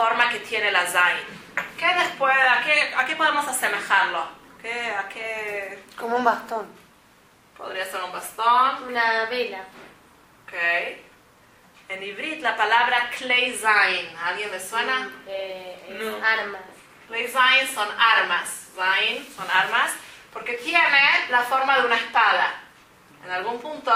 forma que tiene la Zain. ¿Qué después, a qué, a qué podemos asemejarlo? ¿Qué, ¿A qué Como un bastón. podría ser un bastón? Una vela. Ok. En hibrid la palabra klei zain. ¿A ¿Alguien le suena? Eh, es No. armas. Klei zain son armas. Zain son armas porque tiene la forma de una espada. En algún punto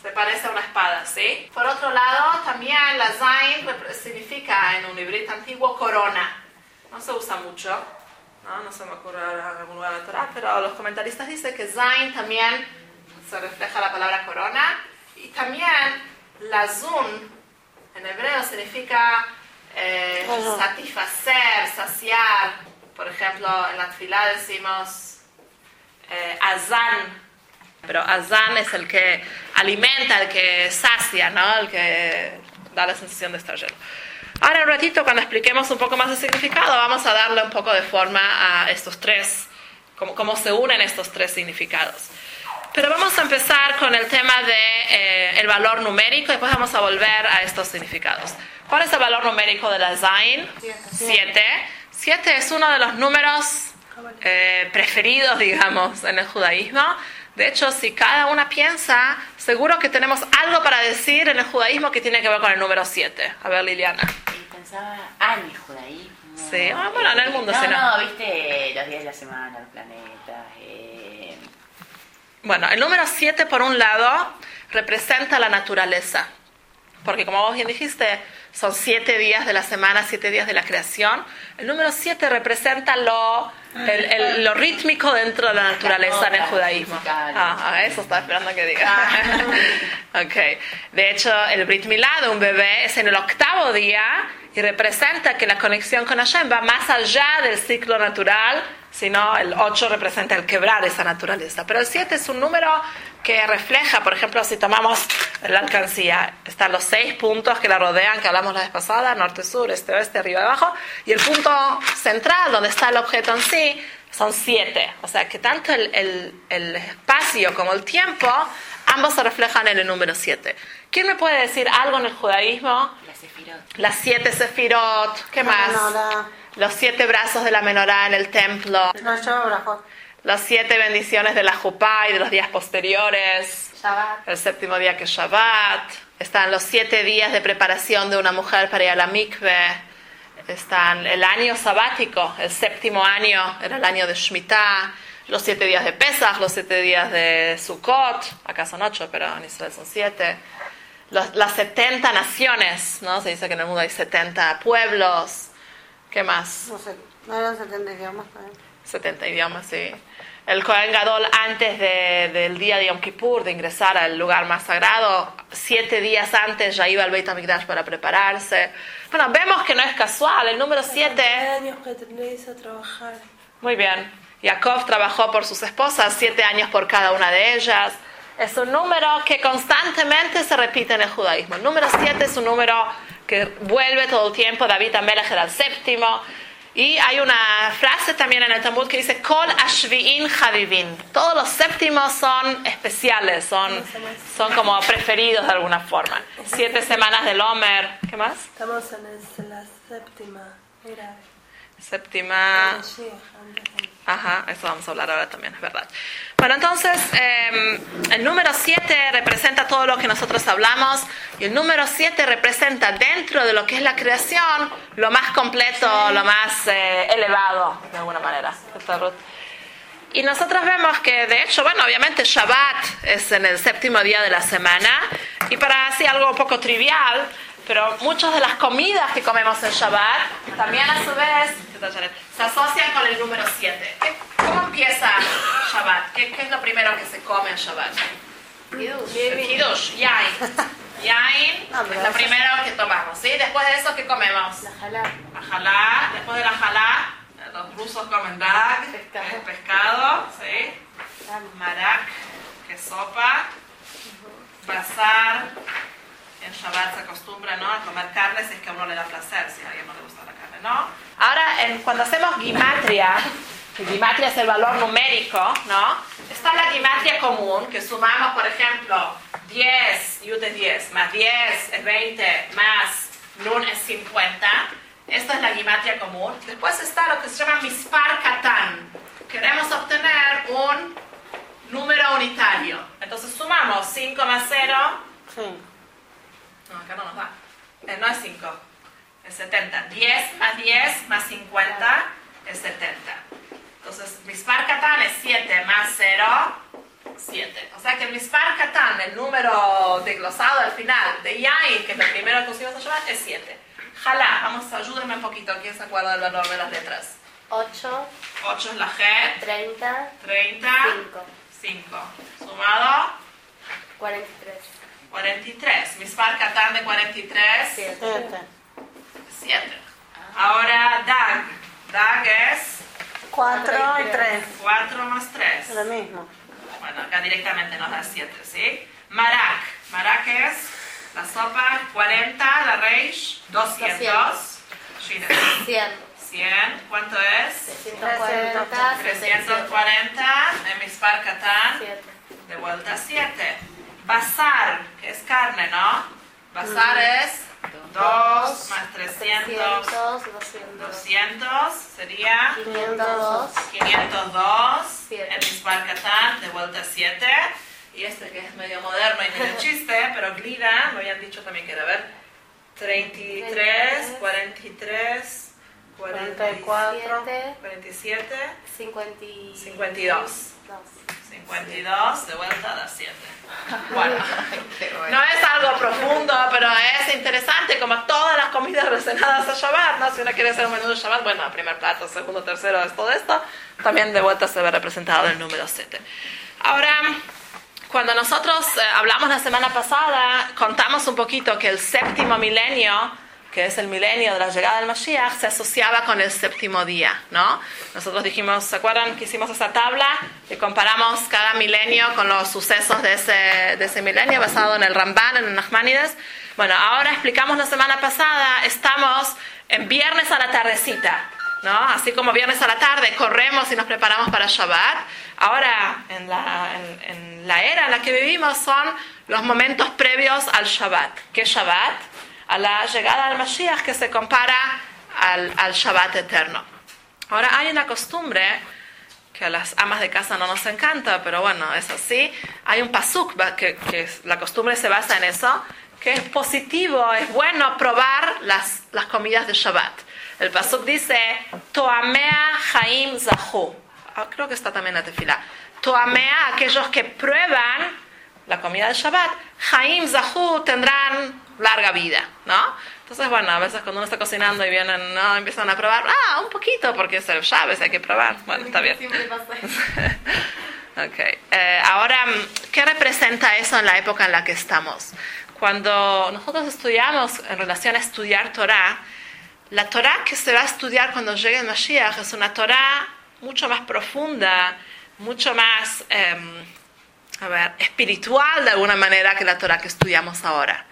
se parece a una espada, ¿sí? Por otro lado, también la zain significa en un hibrid antiguo corona. No se usa mucho. No, no se me ocurre ahora en algún lugar de Torah, pero los comentaristas dicen que zain también se refleja la palabra corona. Y también la zun en hebreo significa eh, satisfacer, saciar. Por ejemplo, en la tefilá decimos eh, azan. Pero azan es el que alimenta, el que sacia, ¿no? El que da la sensación de estar lleno. Ahora, un ratito, cuando expliquemos un poco más el significado, vamos a darle un poco de forma a estos tres, cómo, cómo se unen estos tres significados. Pero vamos a empezar con el tema de eh, el valor numérico y después vamos a volver a estos significados. ¿Cuál es el valor numérico de la Zain? Siete. Siete es uno de los números eh, preferidos, digamos, en el judaísmo. De hecho, si cada una piensa, seguro que tenemos algo para decir en el judaísmo que tiene que ver con el número siete. A ver, Liliana. Pensaba, ah, en el judaísmo. Sí, ah, bueno, en el mundo, No, no. no, viste los días de la semana, los planetas. Eh, Bueno, el número 7, por un lado, representa la naturaleza. Porque como vos bien dijiste, son siete días de la semana, siete días de la creación. El número 7 representa lo, el- el- lo rítmico dentro de la naturaleza en el judaísmo. Ah, ah, eso estaba esperando que diga. ok. De hecho, el Brit Milá de un bebé es en el octavo día y representa que la conexión con Hashem va más allá del ciclo natural, sino el 8 representa el quebrar esa naturaleza. Pero el 7 es un número que refleja, por ejemplo, si tomamos la alcancía, están los seis puntos que la rodean, que hablamos la vez pasada, norte, sur, este, oeste, arriba, abajo, y el punto central, donde está el objeto en sí, son siete. O sea que tanto el, el- el espacio como el tiempo, ambos se reflejan en el número 7. ¿Quién me puede decir algo en el judaísmo? la Sefirot. Las siete sefirot, ¿qué más? Menorá. Los siete brazos de la menorá en el templo, Los. Las siete bendiciones de la jupá y de los días posteriores, Shabbat. el séptimo día que es Shabbat, están los siete días de preparación de una mujer para ir a la mikve, están el año sabático, el séptimo año era el año de Shemitah, los siete días de Pesach, los siete días de Sukkot, acá son ocho, pero en Israel son siete. Los- las 70 naciones, ¿no? Se dice que en el mundo hay 70 pueblos. ¿Qué más? No sé, no eran 70 idiomas también. 70 idiomas, sí. El Kohen Gadol antes de- del día de Yom Kippur, de ingresar al lugar más sagrado, siete días antes ya iba al Beit HaMikdash para prepararse. Bueno, vemos que no es casual. El número siete... años que tenéis a trabajar. Muy bien. Jacob trabajó por sus esposas, siete años por cada una de ellas. Es un número que constantemente se repite en el judaísmo. El número siete es un número que vuelve todo el tiempo. David Amelech era el séptimo. Y hay una frase también en el Talmud que dice, Kol Ashvi'in Javivin. Todos los séptimos son especiales, son, son como preferidos de alguna forma. Siete semanas del Homer. ¿Qué más? Estamos en, el- en la séptima. Mira, Séptima. Ajá, eso vamos a hablar ahora también, es verdad. Bueno, entonces, eh, el número 7 representa todo lo que nosotros hablamos y el número 7 representa dentro de lo que es la creación lo más completo, lo más eh, elevado, de alguna manera. Y nosotros vemos que, de hecho, bueno, obviamente Shabbat es en el séptimo día de la semana. Y para así algo un poco trivial, pero muchas de las comidas que comemos en Shabbat también a su vez. Se asocian con el número 7. ¿Cómo empieza Shabbat? ¿Qué, qué es lo primero que se come en Shabbat? Kiddush, Yain. Yain Ah, es lo primero que tomamos, ¿sí? Después de eso, ¿qué comemos? La jalá. La jalá, después de la jalá, los rusos comen dag, Pescado. es pescado, ¿sí? Marak, que sopa, bazar. En Shabbat se acostumbra ¿no? a comer carne si es que a uno le da placer, si a alguien no le gusta la carne, ¿no? Ahora, en- cuando hacemos gimatria, que gimatria es el valor numérico, ¿no? Está la gimatria común, que sumamos, por ejemplo, 10, yud es 10, más 10 es 20, más nun es 50. Esta es la gimatria común. Después está lo que se llama mispar katan. Queremos obtener un número unitario. Entonces sumamos 5 más 0. Sí. No, acá no nos da. Eh, no es 5, es 70. 10 más 10 más 50 es 70. Entonces, mispar katan es 7 más 0, 7. O sea que el mispar katan, el número desglosado al final de Yain, que es el primero que usamos a llamar, es 7. Jala, vamos, ayúdenme un poquito. ¿Quién se acuerda del valor de las letras? 8, 8 es la G, 30, 30, 5, 5. Sumado, 43, 43. Mispar katan de 43, 7, Siete. 7. Ahora Dag. Dag es Cuatro y tres. 4 más 3. Lo mismo. Bueno, acá directamente nos da 7, ¿sí? Marak. Marak es la sopa 40, la reish 200. Shina. 100, 100. ¿Cuánto es? 340, 340. En Mispar Katan. 7, De vuelta 7. Bazar, que es carne, ¿no? Bazar es 2 más 300. 300, 200, 200 sería 502, 502 Siete. en Mispar Katan, de vuelta 7. Y este que es medio moderno y medio chiste, pero Glida, me habían dicho también que era, a ver, 33, 43, 44. 47, 50, 52. 52, de vuelta a las 7. Bueno, no es algo profundo, pero es interesante, como todas las comidas relacionadas a Shabbat, ¿no? Si uno quiere hacer un menú de Shabbat, bueno, primer plato, segundo, tercero, es todo esto, también de vuelta se ve representado el número 7. Ahora, cuando nosotros eh, hablamos la semana pasada, contamos un poquito que el séptimo milenio, que es el milenio de la llegada del Mashiach, se asociaba con el séptimo día, ¿no? Nosotros dijimos, ¿se acuerdan que hicimos esa tabla? Y comparamos cada milenio con los sucesos de ese, de ese milenio basado en el Ramban, en el Nachmanides. Bueno, ahora explicamos la semana pasada, estamos en viernes a la tardecita, ¿no? Así como viernes a la tarde corremos y nos preparamos para Shabbat, ahora en la, en, en la era en la que vivimos son los momentos previos al Shabbat. ¿Qué Shabbat? A la llegada del Mashiach que se compara al, al Shabbat eterno. Ahora hay una costumbre que a las amas de casa no nos encanta, pero bueno, es así. Hay un pasuk que, que la costumbre se basa en eso, que es positivo, es bueno probar las, las comidas de Shabbat. El pasuk dice, Toamea Haim Zahu. Ah, creo que está también la tefila. Toamea, aquellos que prueban la comida de Shabbat, Haim Zahu tendrán larga vida, ¿no? Entonces, bueno, a veces cuando uno está cocinando y vienen, ¿no? Empiezan a probar, ah, un poquito, porque es el Shabbat, hay que probar. Bueno, está bien. Siempre pasa eso. Ok. Eh, ahora, ¿qué representa eso en la época en la que estamos? Cuando nosotros estudiamos en relación a estudiar Torah, la Torah que se va a estudiar cuando llegue el Mashiach es una Torah mucho más profunda, mucho más, em, a ver, espiritual de alguna manera que la Torah que estudiamos ahora.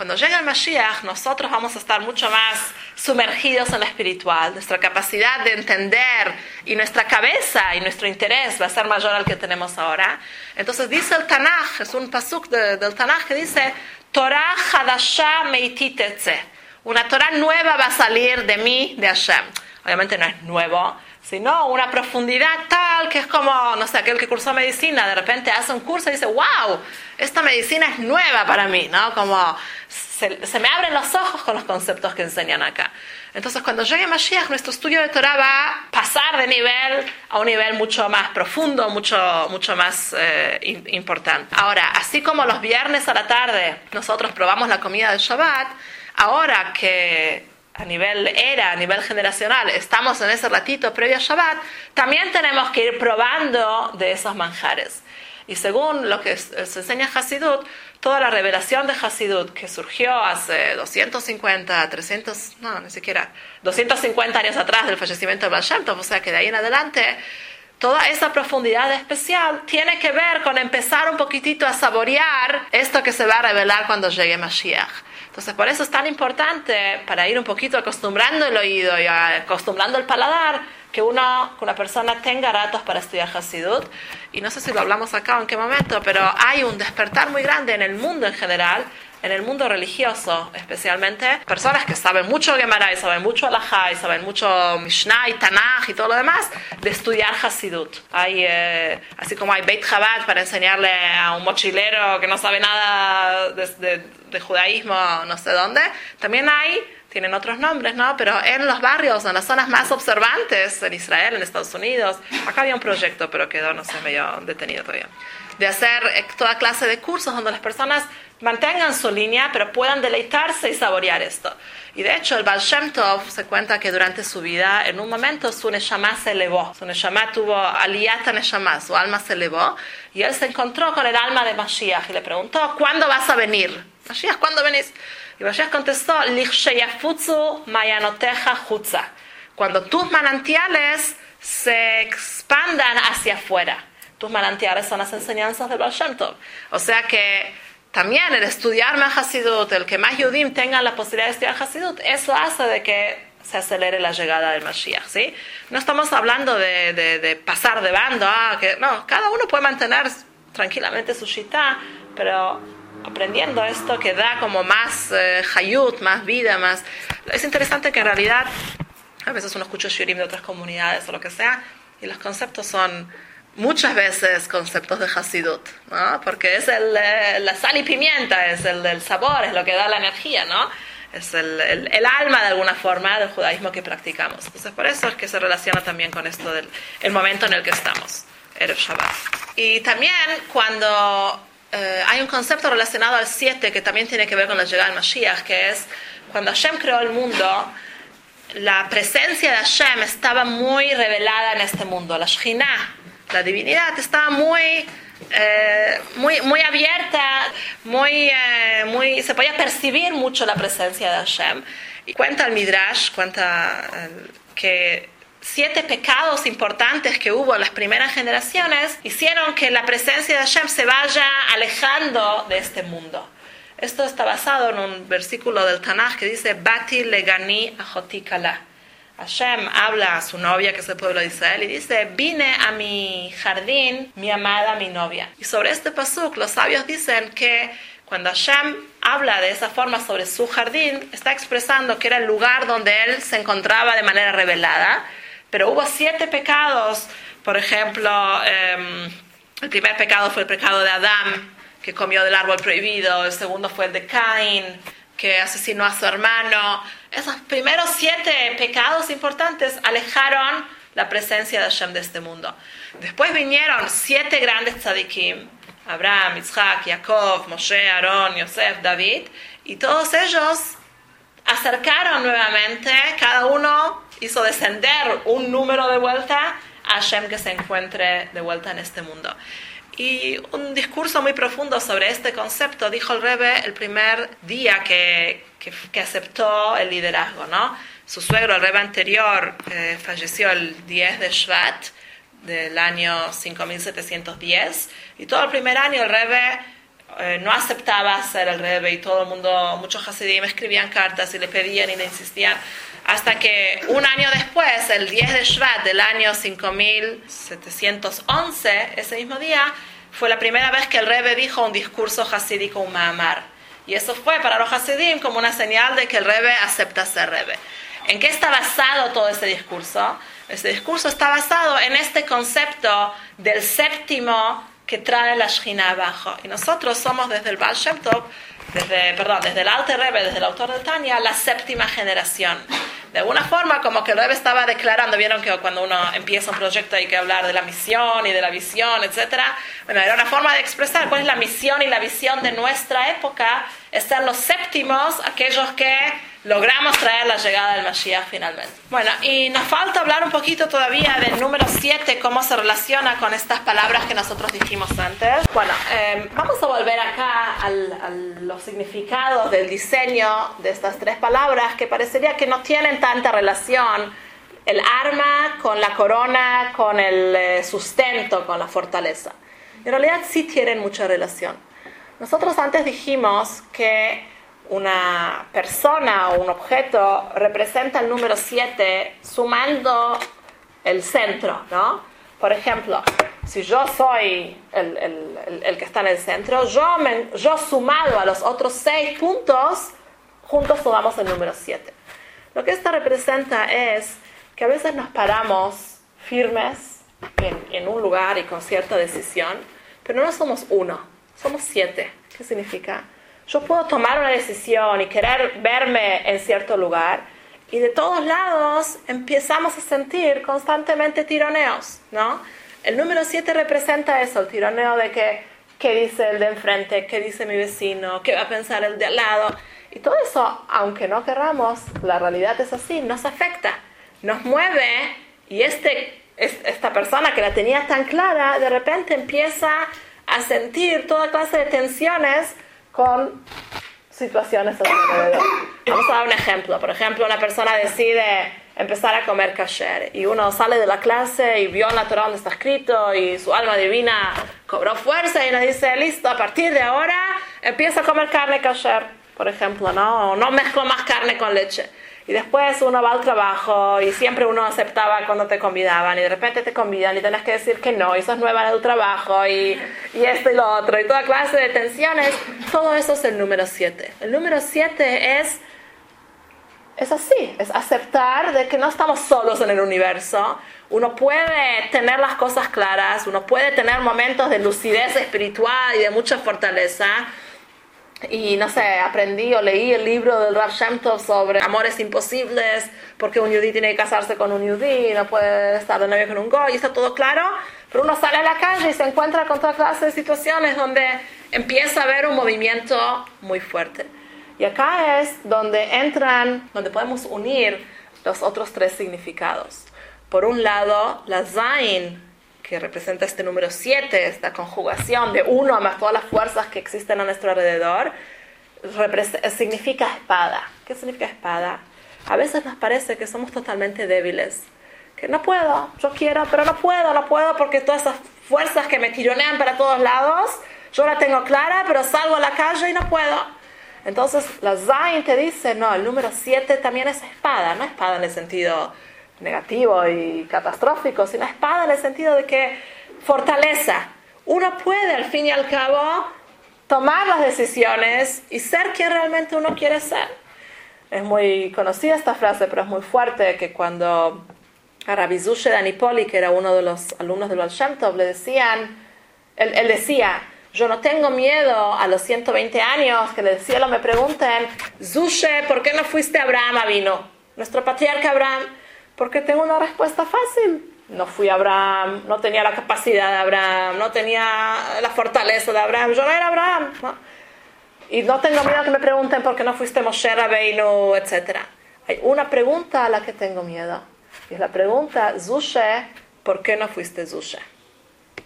Cuando llegue el Mashiach, nosotros vamos a estar mucho más sumergidos en lo espiritual. Nuestra capacidad de entender y nuestra cabeza y nuestro interés va a ser mayor al que tenemos ahora. Entonces dice el Tanaj, es un pasuk de- del Tanaj que dice, Torah Hadashah Meititetze. Una Torah nueva va a salir de mí, de Hashem. Obviamente no es nuevo, sino una profundidad tal que es como, no sé, aquel que cursó medicina, de repente hace un curso y dice, wow, esta medicina es nueva para mí, ¿no? Como se, se me abren los ojos con los conceptos que enseñan acá. Entonces, cuando llegue Mashiach, nuestro estudio de Torah va a pasar de nivel a un nivel mucho más profundo, mucho, mucho más eh, importante. Ahora, así como los viernes a la tarde nosotros probamos la comida del Shabbat, ahora que a nivel era, a nivel generacional, estamos en ese ratito previo a Shabbat, también tenemos que ir probando de esos manjares. Y según lo que se enseña Hasidut, toda la revelación de Hasidut que surgió hace 250, 300, no, ni siquiera, 250 años atrás del fallecimiento de Baal Shem Tov, o sea que de ahí en adelante, toda esa profundidad especial tiene que ver con empezar un poquitito a saborear esto que se va a revelar cuando llegue Mashiach. Entonces, por eso es tan importante, para ir un poquito acostumbrando el oído y acostumbrando el paladar, que uno, que una persona tenga ratos para estudiar Hasidut. Y no sé si lo hablamos acá o en qué momento, pero hay un despertar muy grande en el mundo en general en el mundo religioso, especialmente, personas que saben mucho Gemara y saben mucho Alajá y saben mucho Mishnah y Tanaj y todo lo demás, de estudiar Hasidut. Hay, eh, así como hay Beit Chabad para enseñarle a un mochilero que no sabe nada de, de- de judaísmo, no sé dónde, también hay tienen otros nombres, ¿no? Pero en los barrios, en las zonas más observantes, en Israel, en Estados Unidos, acá había un proyecto, pero quedó, no sé, medio detenido todavía, de hacer toda clase de cursos donde las personas mantengan su línea, pero puedan deleitarse y saborear esto. Y de hecho, el Baal Shem Tov se cuenta que durante su vida, en un momento, su Neshama se elevó. Su Neshama tuvo aliyata Neshama, su alma se elevó, y él se encontró con el alma de Mashiach y le preguntó, ¿cuándo vas a venir? Mashiach, ¿cuándo venís? Y Mashiach contestó, "Liksheyafutzu mayanoteja chutza", Cuando tus manantiales se expandan hacia afuera. Tus manantiales son las enseñanzas del Baal Shem Tov. O sea que también el estudiar más Hasidut, el que más Yudim tengan la posibilidad de estudiar Hasidut, eso hace de que se acelere la llegada del Mashiach, ¿sí? No estamos hablando de, pasar de bando, ah, que no, cada uno puede mantener tranquilamente su shita, pero aprendiendo esto que da como más eh, hayut, más vida, más... Es interesante que en realidad a veces uno escucha shiurim de otras comunidades o lo que sea, y los conceptos son muchas veces conceptos de Hasidut, ¿no? Porque es el, eh, la sal y pimienta, es el, el sabor, es lo que da la energía, ¿no? Es el, el- el alma de alguna forma del judaísmo que practicamos. Entonces por eso es que se relaciona también con esto del el momento en el que estamos, Erev Shabbat. Y también cuando eh, hay un concepto relacionado al 7 que también tiene que ver con la llegada del Mashiach, que es cuando Hashem creó el mundo, la presencia de Hashem estaba muy revelada en este mundo. La Shekhinah, la divinidad, estaba muy, eh, muy, muy abierta, muy, eh, muy, se podía percibir mucho la presencia de Hashem. Y cuenta el Midrash, cuenta eh, que siete pecados importantes que hubo en las primeras generaciones hicieron que la presencia de Hashem se vaya alejando de este mundo. Esto está basado en un versículo del Tanaj que dice, Bati legani ahoti kala. Hashem habla a su novia, que es el pueblo de Israel, y dice, vine a mi jardín, mi amada, mi novia. Y sobre este pasuk, los sabios dicen que cuando Hashem habla de esa forma sobre su jardín, está expresando que era el lugar donde él se encontraba de manera revelada, pero hubo siete pecados, por ejemplo, em, el primer pecado fue el pecado de Adán, que comió del árbol prohibido, el segundo fue el de Caín, que asesinó a su hermano. Esos primeros siete pecados importantes alejaron la presencia de Hashem de este mundo. Después vinieron siete grandes tzadikim, Abraham, Isaac, Jacob, Moshe, Aarón, Yosef, David, y todos ellos acercaron nuevamente, cada uno hizo descender un número de vuelta a Hashem que se encuentre de vuelta en este mundo. Y un discurso muy profundo sobre este concepto dijo el Rebbe el primer día que, que, que aceptó el liderazgo, ¿no? Su suegro, el Rebbe anterior, eh, falleció el 10 de Shvat del año 5710 y todo el primer año el Rebbe eh, no aceptaba ser el Rebbe y todo el mundo, muchos Hasidim escribían cartas y le pedían y le insistían hasta que un año después, el 10 de Shvat del año 5711, ese mismo día, fue la primera vez que el Rebbe dijo un discurso hasídico, un ma'amar. Y eso fue para los hasidim como una señal de que el Rebbe acepta ser Rebbe. ¿En qué está basado todo ese discurso? Ese discurso está basado en este concepto del séptimo que trae la Shekhinah abajo. Y nosotros somos desde el Baal Shem Tov, desde, perdón, desde el Alte Rebbe, desde el autor del Tanya, la séptima generación. De alguna forma, como que el Rebbe estaba declarando, vieron que cuando uno empieza un proyecto hay que hablar de la misión y de la visión, etcétera. Bueno, era una forma de expresar cuál es la misión y la visión de nuestra época, es ser los séptimos, aquellos que logramos traer la llegada del Mashiach finalmente. Bueno, y nos falta hablar un poquito todavía del número 7, cómo se relaciona con estas palabras que nosotros dijimos antes. Bueno, eh, vamos a volver acá a los significados del diseño de estas tres palabras que parecería que no tienen tanta relación. El arma con la corona, con el eh, sustento, con la fortaleza. En realidad sí tienen mucha relación. Nosotros antes dijimos que una persona o un objeto representa el número 7 sumando el centro, ¿no? Por ejemplo, si yo soy el, el- el- el que está en el centro, yo, me- yo sumado a los otros seis puntos, juntos sumamos el número 7. Lo que esto representa es que a veces nos paramos firmes en, en un lugar y con cierta decisión, pero no somos uno, somos siete. ¿Qué significa? Yo puedo tomar una decisión y querer verme en cierto lugar y de todos lados empezamos a sentir constantemente tironeos, ¿no? El número 7 representa eso, el tironeo de que, qué dice el de enfrente, qué dice mi vecino, qué va a pensar el de al lado. Y todo eso, aunque no querramos, la realidad es así, nos afecta, nos mueve y este, es- esta persona que la tenía tan clara, de repente empieza a sentir toda clase de tensiones con situaciones a su alrededor. Vamos a dar un ejemplo. Por ejemplo, una persona decide empezar a comer kasher y uno sale de la clase y vio en la Torah donde está escrito y su alma divina cobró fuerza y le dice, listo, a partir de ahora empieza a comer carne kasher, por ejemplo, ¿no? No mezclo más carne con leche. Y después uno va al trabajo y siempre uno aceptaba cuando te convidaban y de repente te convidan y tenés que decir que no y sos nueva en el trabajo y, y esto y lo otro y toda clase de tensiones. Todo eso es el número 7. El número 7 es, es así, es aceptar de que no estamos solos en el universo. Uno puede tener las cosas claras, uno puede tener momentos de lucidez espiritual y de mucha fortaleza. Y no sé, aprendí o leí el libro del Rav Shem Tov sobre amores imposibles, porque un yudí tiene que casarse con un yudí, no puede estar de novio con un goy, está todo claro. Pero uno sale a la calle y se encuentra con toda clase de situaciones donde empieza a haber un movimiento muy fuerte. Y acá es donde entran, donde podemos unir los otros tres significados. Por un lado, la Zain, que representa este número 7, esta conjugación de uno más todas las fuerzas que existen a nuestro alrededor, significa espada. ¿Qué significa espada? A veces nos parece que somos totalmente débiles, que no puedo, yo quiero, pero no puedo, no puedo porque todas esas fuerzas que me tironean para todos lados, yo la tengo clara, pero salgo a la calle y no puedo. Entonces la Zain te dice, no, el número 7 también es espada, no espada en el sentido negativo y catastrófico, sino espada en el sentido de que fortaleza. Uno puede al fin y al cabo tomar las decisiones y ser quien realmente uno quiere ser. Es muy conocida esta frase, pero es muy fuerte que cuando a Rabbi Zushe Danipoli, que era uno de los alumnos del Baal Shem Tov, le decían, él, decía, yo no tengo miedo a los 120 años que del cielo me pregunten, Zushe, ¿por qué no fuiste Abraham Avino? Nuestro patriarca Abraham, porque tengo una respuesta fácil. No fui Abraham, no tenía la capacidad de Abraham, no tenía la fortaleza de Abraham, yo no era Abraham. Y no tengo miedo que me pregunten por qué no fuiste Moshe Rabbeinu, etc. Hay una pregunta a la que tengo miedo. Y es la pregunta, Zushe, ¿por qué no fuiste Zushe?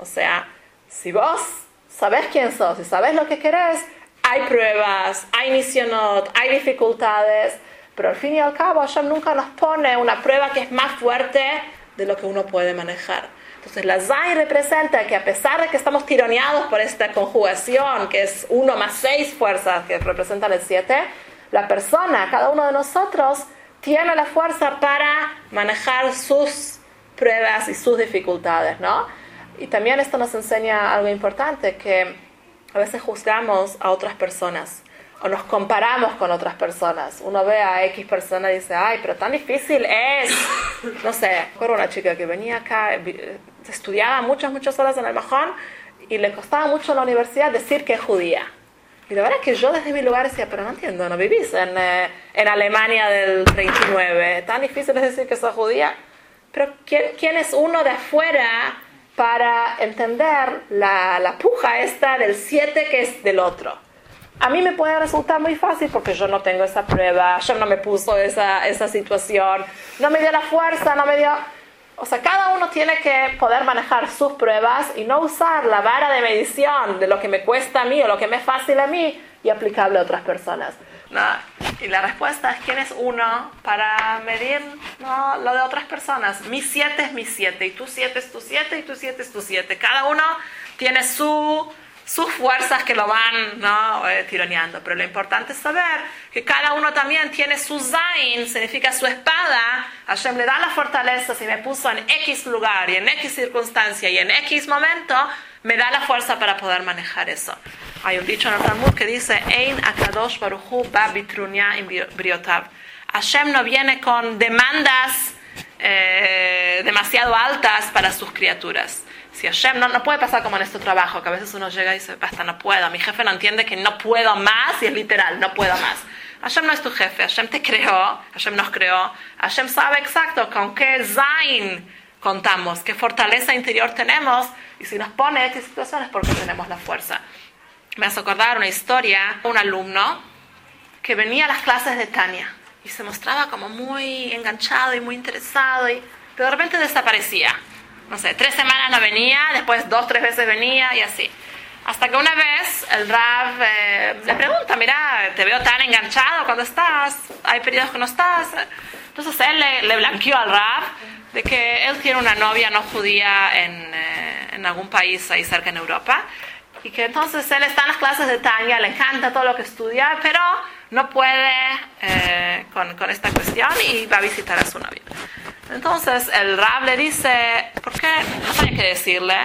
O sea, si vos sabés quién sos y sabés lo que querés, hay pruebas, hay misionot, hay dificultades, pero al fin y al cabo Hashem nunca nos pone una prueba que es más fuerte de lo que uno puede manejar. Entonces la Zay representa que a pesar de que estamos tironeados por esta conjugación, que es uno más seis fuerzas que representan el siete, la persona, cada uno de nosotros, tiene la fuerza para manejar sus pruebas y sus dificultades, ¿no? Y también esto nos enseña algo importante, que a veces juzgamos a otras personas o nos comparamos con otras personas. Uno ve a X persona y dice, ay, pero tan difícil es. No sé, recuerdo una chica que venía acá, vi- estudiaba muchas, muchas horas en el majón y le costaba mucho en la universidad decir que es judía. Y la verdad es que yo desde mi lugar decía, pero no entiendo, no vivís en, eh, en Alemania del 39, tan difícil es decir que sos judía. Pero ¿quién, quién es uno de afuera para entender la, la puja esta del 7 que es del otro? A mí me puede resultar muy fácil porque yo no tengo esa prueba, yo no me puso esa, esa situación, no me dio la fuerza, no me dio... O sea, cada uno tiene que poder manejar sus pruebas y no usar la vara de medición de lo que me cuesta a mí o lo que me es fácil a mí y aplicable a otras personas. No, y la respuesta es quién es uno para medir no, lo de otras personas. Mi siete es mi siete y tu siete es tu siete y tu siete es tu siete. Cada uno tiene su sus fuerzas que lo van ¿no? eh, tironeando. Pero lo importante es saber que cada uno también tiene su Zain, significa su espada. Hashem le da la fortaleza si me puso en X lugar y en X circunstancia y en X momento, me da la fuerza para poder manejar eso. Hay un dicho en el Talmud que dice, Ein akadosh baruchu ba bitrunya in briotav. Hashem no viene con demandas eh, demasiado altas para sus criaturas. Si Hashem no, no puede pasar como en este trabajo, que a veces uno llega y dice, basta, no puedo. Mi jefe no entiende que no puedo más y es literal, no puedo más. Hashem no es tu jefe, Hashem te creó, Hashem nos creó, Hashem sabe exacto con qué Zain contamos, qué fortaleza interior tenemos y si nos pone estas situaciones porque tenemos la fuerza. Me hace acordar una historia, un alumno que venía a las clases de Tania y se mostraba como muy enganchado y muy interesado, y, pero de repente desaparecía. No sé, tres semanas no venía, después dos, tres veces venía y así. Hasta que una vez el Rav eh, le pregunta, mira, te veo tan enganchado cuando estás, hay periodos que no estás. Entonces él le, le blanqueó al Rav de que él tiene una novia no judía en, eh, en algún país ahí cerca en Europa y que entonces él está en las clases de Tania, le encanta todo lo que estudia, pero no puede eh, con, con, esta cuestión y va a visitar a su novia. Entonces el Rab le dice, ¿por qué? No sabía qué decirle.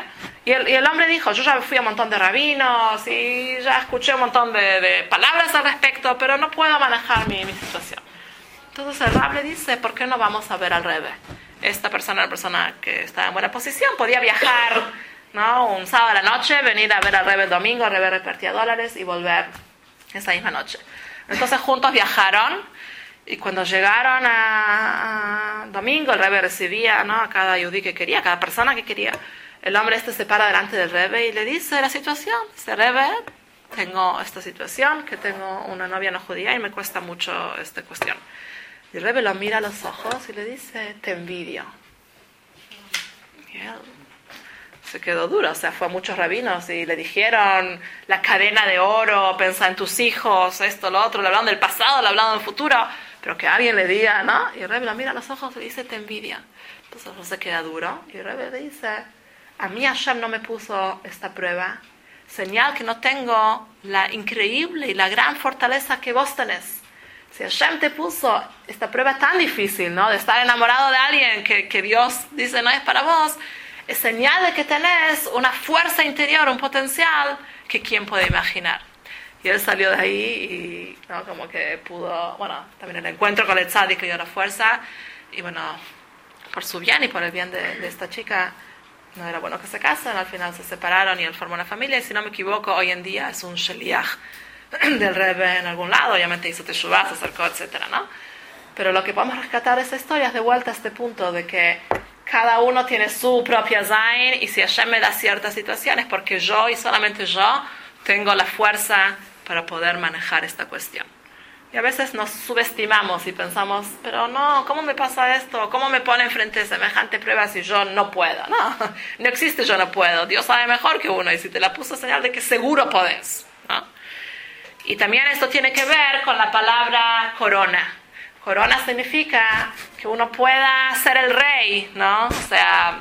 Y el, y el, hombre dijo, yo ya fui a un montón de rabinos y ya escuché un montón de, de palabras al respecto, pero no puedo manejar mi, mi, situación. Entonces el Rab le dice, ¿por qué no vamos a ver al Rebe? Esta persona, la persona que está en buena posición, podía viajar ¿no? un sábado a la noche, venir a ver al Rebe el domingo, el Rebe repartía dólares y volver esa misma noche. Entonces juntos viajaron y cuando llegaron a, domingo, el Rebe recibía ¿no? a cada yudí que quería, a cada persona que quería. El hombre este se para delante del Rebe y le dice la situación. Dice, Rebe, tengo esta situación, que tengo una novia no judía y me cuesta mucho esta cuestión. Y el Rebe lo mira a los ojos y le dice, te envidio. Y él se quedó duro, o sea, fue a muchos rabinos y le dijeron la cadena de oro, pensa en tus hijos, esto, lo otro, le hablaron del pasado, le hablaron del futuro, pero que alguien le diga, ¿no? Y el Rebe lo mira a los ojos y le dice, te envidia. Entonces no se queda duro y el Rebe le dice, a mí Hashem no me puso esta prueba, señal que no tengo la increíble y la gran fortaleza que vos tenés. Si Hashem te puso esta prueba tan difícil, ¿no? De estar enamorado de alguien que, que Dios dice no es para vos, es señal de que tenés una fuerza interior, un potencial que quién puede imaginar. Y él salió de ahí y ¿no? como que pudo, bueno, también el encuentro con el tzadik le dio la fuerza y bueno, por su bien y por el bien de, de, esta chica, no era bueno que se casen, al final se separaron y él formó una familia y si no me equivoco, hoy en día es un sheliach del Rebbe en algún lado, obviamente hizo teshuvah, se acercó, etcétera, ¿no? Pero lo que podemos rescatar de esta historia es de vuelta a este punto de que cada uno tiene su propia Zain y si Hashem me da ciertas situaciones, porque yo y solamente yo tengo la fuerza para poder manejar esta cuestión. Y a veces nos subestimamos y pensamos, pero no, ¿cómo me pasa esto? ¿Cómo me pone enfrente de semejante prueba si yo no puedo? No, no existe yo no puedo. Dios sabe mejor que uno y si te la puso señal de que seguro podés. Y también esto tiene que ver con la palabra corona. Corona significa que uno pueda ser el rey, ¿no? O sea,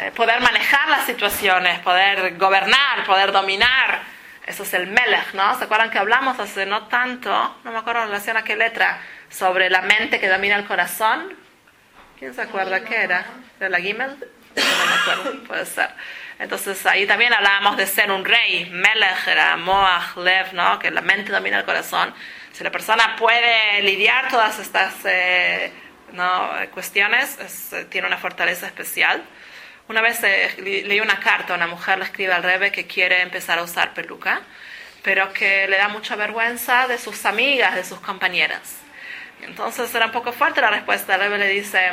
eh, poder manejar las situaciones, poder gobernar, poder dominar. Eso es el melech, ¿no? ¿Se acuerdan que hablamos hace no tanto, no me acuerdo en relación a qué letra, sobre la mente que domina el corazón? ¿Quién se acuerda qué era? ¿Era la Gimel? No me acuerdo, puede ser. Entonces ahí también hablábamos de ser un rey. Melech era Moach, Lev, ¿no? Que la mente domina el corazón. Si la persona puede lidiar todas estas eh, ¿no? cuestiones, es, tiene una fortaleza especial. Una vez eh, leí una carta, una mujer le escribe al Rebe que quiere empezar a usar peluca, pero que le da mucha vergüenza de sus amigas, de sus compañeras. Entonces era un poco fuerte la respuesta. El Rebe le dice,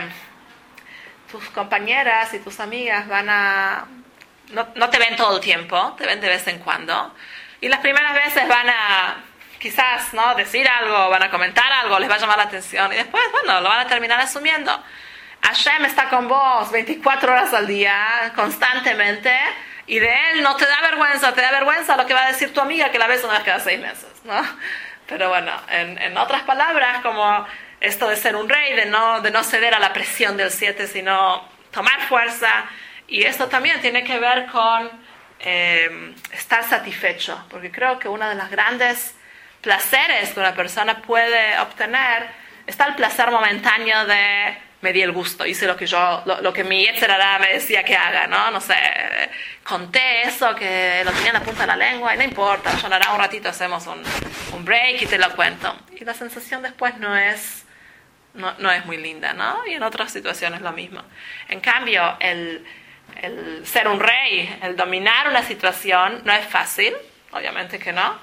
tus compañeras y tus amigas van a... No, no te ven todo el tiempo, te ven de vez en cuando. Y las primeras veces van a quizás no decir algo, van a comentar algo, les va a llamar la atención y después, bueno, lo van a terminar asumiendo. Hashem está con vos 24 horas al día, constantemente, y de él no te da vergüenza, te da vergüenza lo que va a decir tu amiga que la ves una vez cada seis meses, ¿no? Pero bueno, en, en otras palabras, como esto de ser un rey, de no, de no ceder a la presión del siete, sino tomar fuerza, y esto también tiene que ver con eh, estar satisfecho, porque creo que uno de los grandes placeres que una persona puede obtener está el placer momentáneo de me di el gusto, hice lo que yo, lo, lo que mi etcétera me decía que haga, ¿no? No sé, conté eso que lo tenía en la punta de la lengua y no importa, sonará un ratito, hacemos un, un break y te lo cuento. Y la sensación después no es, no, no es muy linda, ¿no? Y en otras situaciones lo mismo. En cambio, el, el ser un rey, el dominar una situación no es fácil, obviamente que no,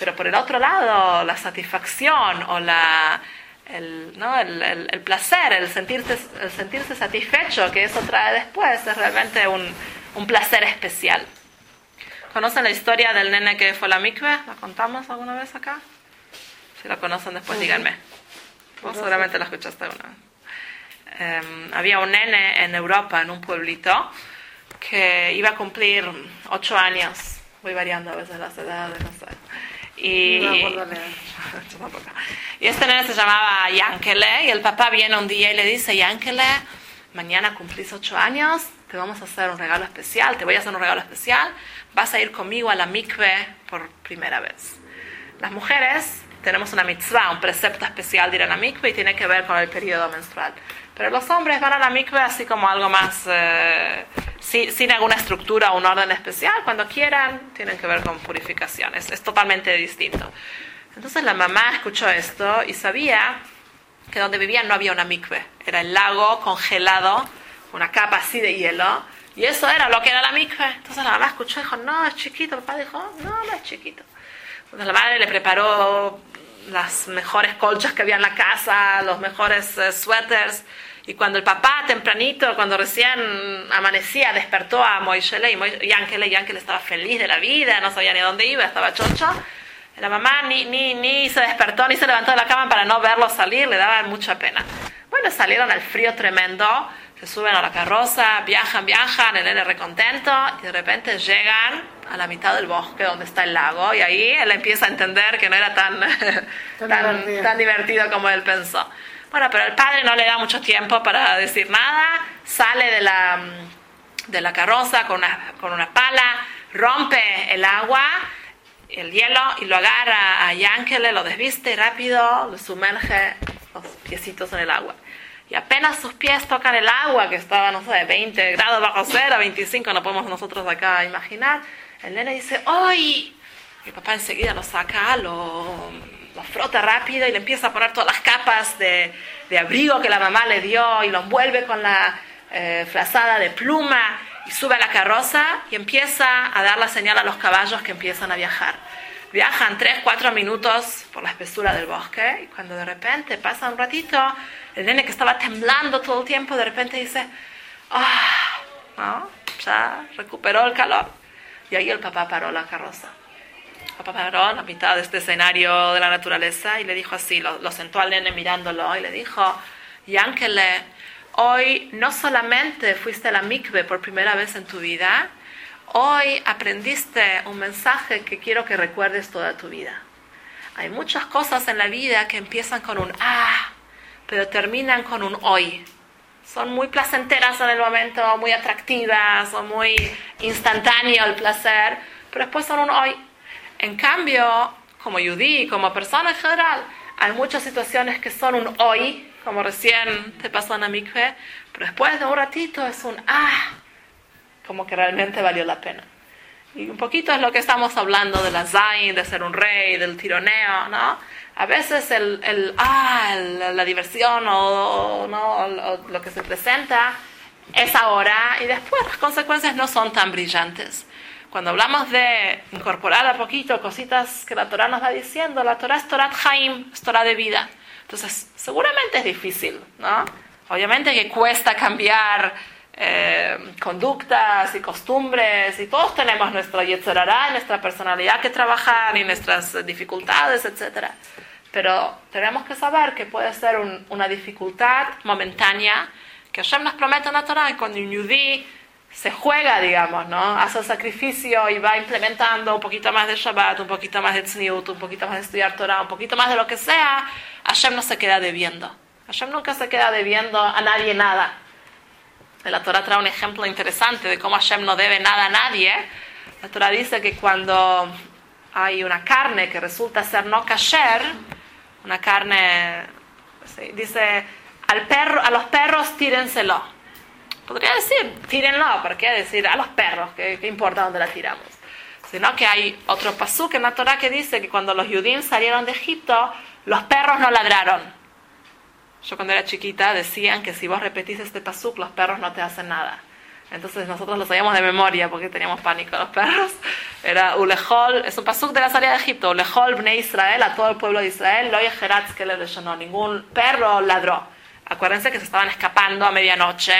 pero por el otro lado, la satisfacción o la, el, ¿no? el, el, el placer, el sentirse, el sentirse satisfecho que eso trae después, es realmente un, un placer especial. ¿Conocen la historia del nene que fue a la mikve? ¿La contamos alguna vez acá? Si la conocen después díganme. Vos seguramente la escuchaste alguna vez. Eh, había un nene en Europa, en un pueblito, que iba a cumplir ocho años. Voy variando a veces las edades, no sé. Y, No me acuerdo leer. Yo tampoco. y este nene se llamaba Yankele y el papá viene un día y le dice, Yankele, mañana cumplís ocho años, te vamos a hacer un regalo especial, te voy a hacer un regalo especial, vas a ir conmigo a la mikve por primera vez. Las mujeres tenemos una mitzvah, un precepto especial de ir a la mikve y tiene que ver con el periodo menstrual. Pero los hombres van a la mikve así como algo más, eh, sin, sin alguna estructura o un orden especial. Cuando quieran, tienen que ver con purificación. Es, es totalmente distinto. Entonces la mamá escuchó esto y sabía que donde vivían no había una mikve. Era el lago congelado, una capa así de hielo. Y eso era lo que era la mikve. Entonces la mamá escuchó y dijo, no, es chiquito. El papá dijo, no, no es chiquito. Entonces la madre le preparó las mejores colchas que había en la casa, los mejores eh, suéteres. Y cuando el papá tempranito, cuando recién amanecía, despertó a Moishele y Moishe- Yankele, Yankele estaba feliz de la vida, no sabía ni dónde iba, estaba chocho. La mamá ni, ni, ni se despertó ni se levantó de la cama para no verlo salir, le daba mucha pena. Bueno, salieron al frío tremendo, se suben a la carroza, viajan, viajan, el nene recontento y de repente llegan a la mitad del bosque donde está el lago y ahí él empieza a entender que no era tan, tan, divertido. tan divertido como él pensó. Bueno, pero el padre no le da mucho tiempo para decir nada, sale de la, de la carroza con una, con una pala, rompe el agua, el hielo y lo agarra a Yankele, lo desviste rápido, lo sumerge los piecitos en el agua. Y apenas sus pies tocan el agua, que estaba, no sé, 20 grados bajo cero, 25, no podemos nosotros acá imaginar, el nene dice, ¡ay! El papá enseguida lo saca, lo, lo frota rápido y le empieza a poner todas las capas de, de abrigo que la mamá le dio y lo envuelve con la eh, de pluma y sube a la carroza y empieza a dar la señal a los caballos que empiezan a viajar. Viajan 3, 4 minutos por la espesura del bosque y cuando de repente pasa un ratito, el nene que estaba temblando todo el tiempo de repente dice, ah, ¿no? ya recuperó el calor. Y ahí el papá paró la carroza. El papá paró la mitad de este escenario de la naturaleza y le dijo así, lo, lo sentó al nene mirándolo y le dijo, Yankele, hoy no solamente fuiste a la mikve por primera vez en tu vida, hoy aprendiste un mensaje que quiero que recuerdes toda tu vida. Hay muchas cosas en la vida que empiezan con un ah, pero terminan con un hoy. Son muy placenteras en el momento, muy atractivas, son muy instantáneo el placer, pero después son un hoy. En cambio, como yudí, como persona en general, hay muchas situaciones que son un hoy, como recién te pasó en la mikve, pero después de un ratito es un ah, como que realmente valió la pena. Y un poquito es lo que estamos hablando de la Zain, de ser un rey, del tironeo, ¿no? A veces el, el ah, el- la diversión o, ¿no? o- o lo que se presenta es ahora y después las consecuencias no son tan brillantes. Cuando hablamos de incorporar a poquito cositas que la Torah nos va diciendo, la Torah es Torah Haim, es Torah de vida. Entonces, seguramente es difícil, ¿no? Obviamente que cuesta cambiar eh, conductas y costumbres y todos tenemos nuestro yetzerará, nuestra personalidad que trabajar y nuestras dificultades, etc. Pero tenemos que saber que puede ser un- una dificultad momentánea que Hashem nos promete en la Torah y cuando un yudí se juega, digamos, ¿no? Hace el sacrificio y va implementando un poquito más de Shabbat, un poquito más de Tzniut, un poquito más de estudiar Torah, un poquito más de lo que sea, Hashem no se queda debiendo. Hashem nunca se queda debiendo a nadie nada. La Torah trae un ejemplo interesante de cómo Hashem no debe nada a nadie. La Torah dice que cuando hay una carne que resulta ser no kasher, una carne, dice, al perro, a los perros tírenselo. Podría decir, tírenlo, ¿por qué decir a los perros? ¿Qué, importa dónde la tiramos? Sino que hay otro pasuk en la Torah que dice que cuando los judíos salieron de Egipto, los perros no ladraron. Yo cuando era chiquita decían que si vos repetís este pasuk, los perros no te hacen nada. Entonces nosotros lo sabíamos de memoria porque teníamos pánico a los perros. Era Ulejol, es un pasuk de la salida de Egipto. Ulejol bne Israel, a todo el pueblo de Israel, lo que le leyó, ningún perro ladró. Acuérdense que se estaban escapando a medianoche,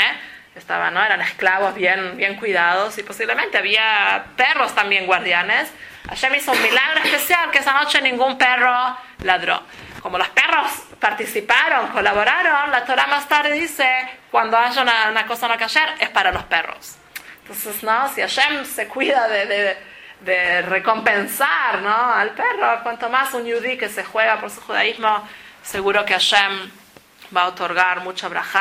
estaban, ¿no? eran esclavos bien, bien cuidados y posiblemente había perros también guardianes. Hashem hizo un milagro especial que esa noche ningún perro ladró. Como los perros participaron, colaboraron, la Torah más tarde dice, cuando haya una, una cosa no kasher, es para los perros. Entonces, ¿no? Si Hashem se cuida de, de, de recompensar ¿no? al perro, cuanto más un yudí que se juega por su judaísmo, seguro que Hashem va a otorgar mucha braja.